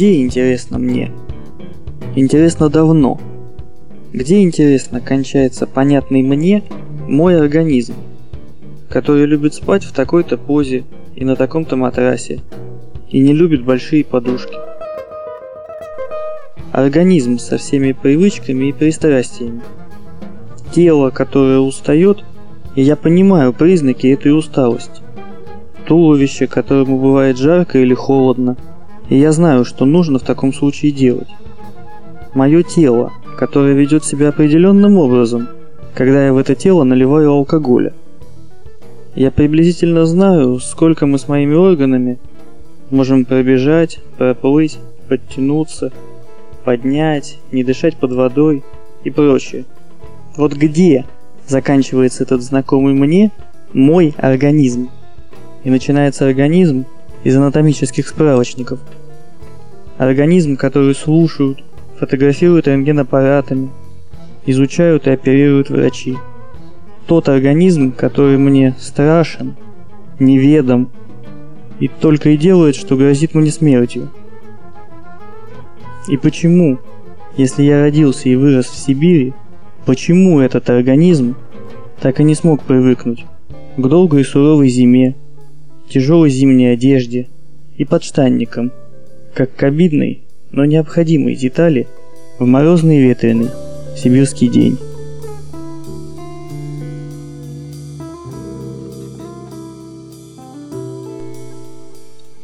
Где интересно мне? Интересно давно. Где интересно кончается понятный мне мой организм, который любит спать в такой-то позе и на таком-то матрасе, и не любит большие подушки. Организм со всеми привычками и пристрастиями. Тело, которое устает, и я понимаю признаки этой усталости. Туловище, которому бывает жарко или холодно – и я знаю, что нужно в таком случае делать. Мое тело, которое ведет себя определенным образом, когда я в это тело наливаю алкоголя. Я приблизительно знаю, сколько мы с моими органами можем пробежать, проплыть, подтянуться, поднять, не дышать под водой и прочее. Вот где заканчивается этот знакомый мне мой организм? И начинается организм из анатомических справочников – Организм, который слушают, фотографируют рентгенаппаратами, изучают и оперируют врачи. Тот организм, который мне страшен, неведом и только и делает, что грозит мне смертью. И почему, если я родился и вырос в Сибири, почему этот организм так и не смог привыкнуть к долгой и суровой зиме, тяжелой зимней одежде и подштанникам – как к обидной, но необходимой детали в морозный и ветреный сибирский день.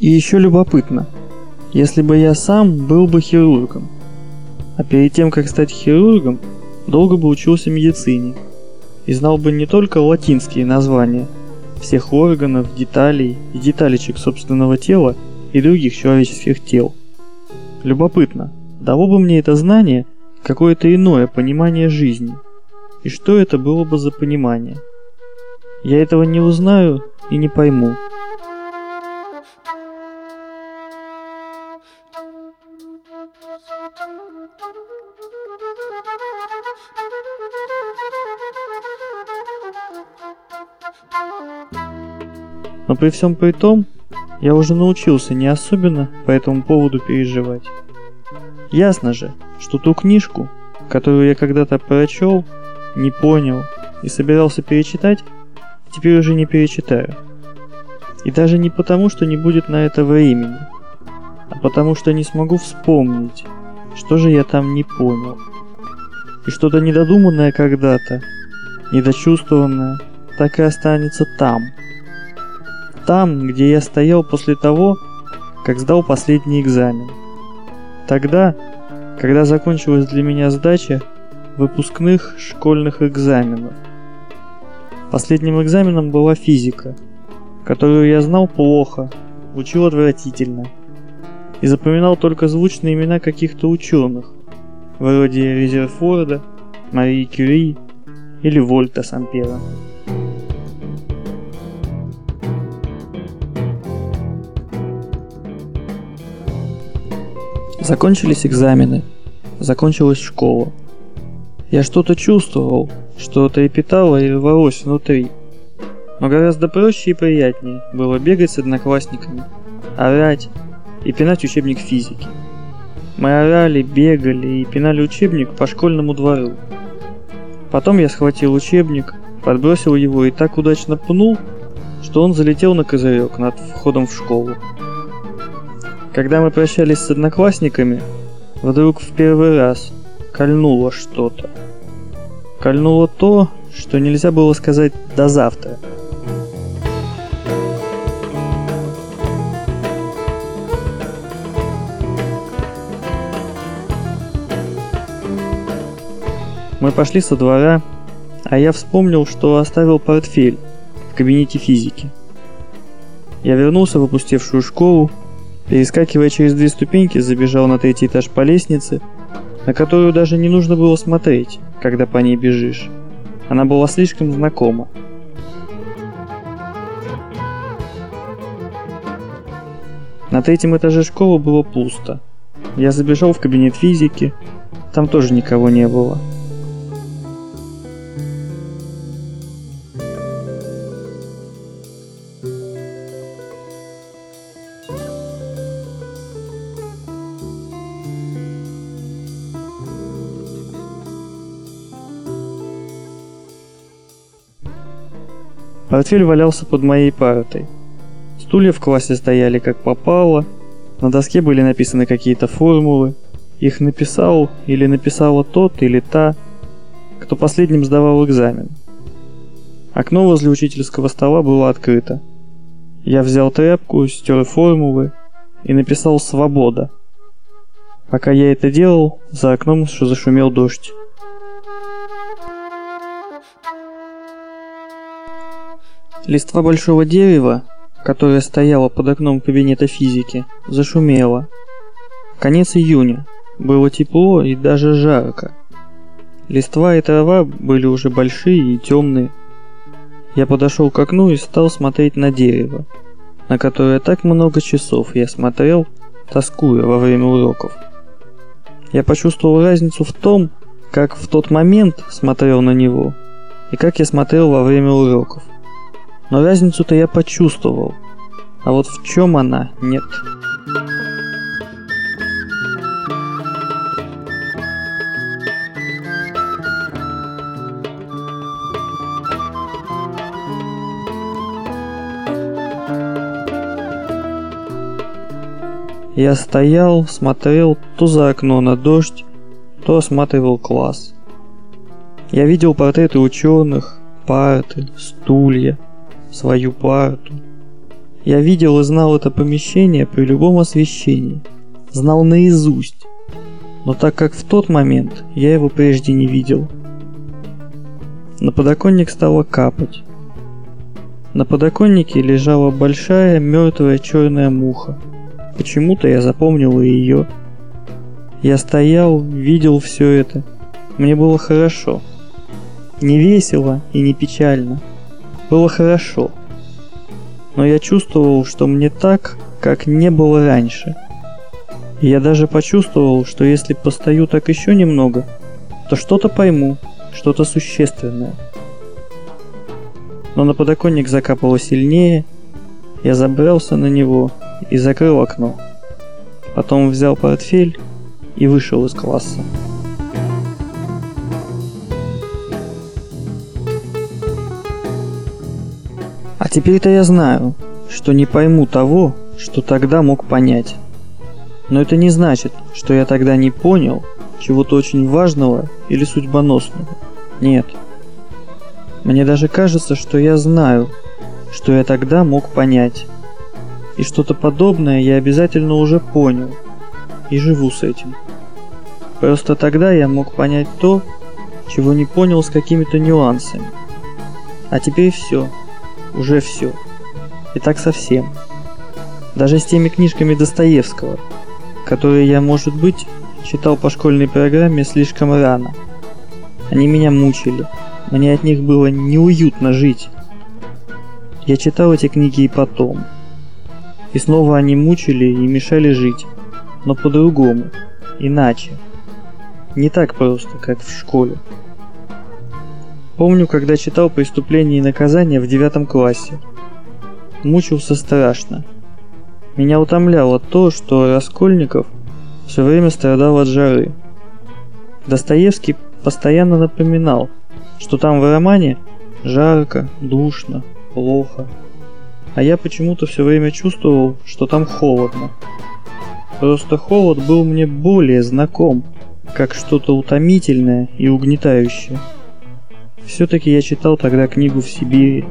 И еще любопытно, если бы я сам был бы хирургом, а перед тем, как стать хирургом, долго бы учился медицине и знал бы не только латинские названия всех органов, деталей и деталечек собственного тела, и других человеческих тел. Любопытно, дало бы мне это знание какое-то иное понимание жизни. И что это было бы за понимание? Я этого не узнаю и не пойму. Но при всем при том, я уже научился не особенно по этому поводу переживать. Ясно же, что ту книжку, которую я когда-то прочел, не понял и собирался перечитать, теперь уже не перечитаю. И даже не потому, что не будет на это времени, а потому что не смогу вспомнить, что же я там не понял. И что-то недодуманное когда-то, недочувствованное, так и останется там – там, где я стоял после того, как сдал последний экзамен. Тогда, когда закончилась для меня сдача выпускных школьных экзаменов. Последним экзаменом была физика, которую я знал плохо, учил отвратительно и запоминал только звучные имена каких-то ученых, вроде Резерфорда, Марии Кюри или Вольта Сампера. Закончились экзамены, закончилась школа. Я что-то чувствовал, что-то и питало и рвалось внутри. Но гораздо проще и приятнее было бегать с одноклассниками, орать и пинать учебник физики. Мы орали, бегали и пинали учебник по школьному двору. Потом я схватил учебник, подбросил его и так удачно пнул, что он залетел на козырек над входом в школу. Когда мы прощались с одноклассниками, вдруг в первый раз кольнуло что-то. Кольнуло то, что нельзя было сказать «до завтра». Мы пошли со двора, а я вспомнил, что оставил портфель в кабинете физики. Я вернулся в опустевшую школу, Перескакивая через две ступеньки, забежал на третий этаж по лестнице, на которую даже не нужно было смотреть, когда по ней бежишь. Она была слишком знакома. На третьем этаже школы было пусто. Я забежал в кабинет физики, там тоже никого не было. Портфель валялся под моей партой. Стулья в классе стояли как попало, на доске были написаны какие-то формулы. Их написал или написала тот или та, кто последним сдавал экзамен. Окно возле учительского стола было открыто. Я взял тряпку, стер формулы и написал «Свобода». Пока я это делал, за окном зашумел дождь. Листва большого дерева, которая стояла под окном кабинета физики, зашумела. Конец июня. Было тепло и даже жарко. Листва и трава были уже большие и темные. Я подошел к окну и стал смотреть на дерево, на которое так много часов я смотрел, тоскуя во время уроков. Я почувствовал разницу в том, как в тот момент смотрел на него, и как я смотрел во время уроков. Но разницу-то я почувствовал. А вот в чем она, нет. Я стоял, смотрел то за окно на дождь, то осматривал класс. Я видел портреты ученых, парты, стулья, свою парту. Я видел и знал это помещение при любом освещении, знал наизусть, но так как в тот момент я его прежде не видел. На подоконник стало капать. На подоконнике лежала большая мертвая черная муха. Почему-то я запомнил и ее. Я стоял, видел все это. Мне было хорошо. Не весело и не печально было хорошо. Но я чувствовал, что мне так, как не было раньше. Я даже почувствовал, что если постою так еще немного, то что-то пойму, что-то существенное. Но на подоконник закапало сильнее, я забрался на него и закрыл окно. Потом взял портфель и вышел из класса. А теперь-то я знаю, что не пойму того, что тогда мог понять. Но это не значит, что я тогда не понял чего-то очень важного или судьбоносного. Нет. Мне даже кажется, что я знаю, что я тогда мог понять. И что-то подобное я обязательно уже понял. И живу с этим. Просто тогда я мог понять то, чего не понял с какими-то нюансами. А теперь все уже все. И так совсем. Даже с теми книжками Достоевского, которые я, может быть, читал по школьной программе слишком рано. Они меня мучили. Мне от них было неуютно жить. Я читал эти книги и потом. И снова они мучили и мешали жить. Но по-другому. Иначе. Не так просто, как в школе. Помню, когда читал «Преступление и наказание» в девятом классе. Мучился страшно. Меня утомляло то, что Раскольников все время страдал от жары. Достоевский постоянно напоминал, что там в романе жарко, душно, плохо. А я почему-то все время чувствовал, что там холодно. Просто холод был мне более знаком, как что-то утомительное и угнетающее. Все-таки я читал тогда книгу в Сибири.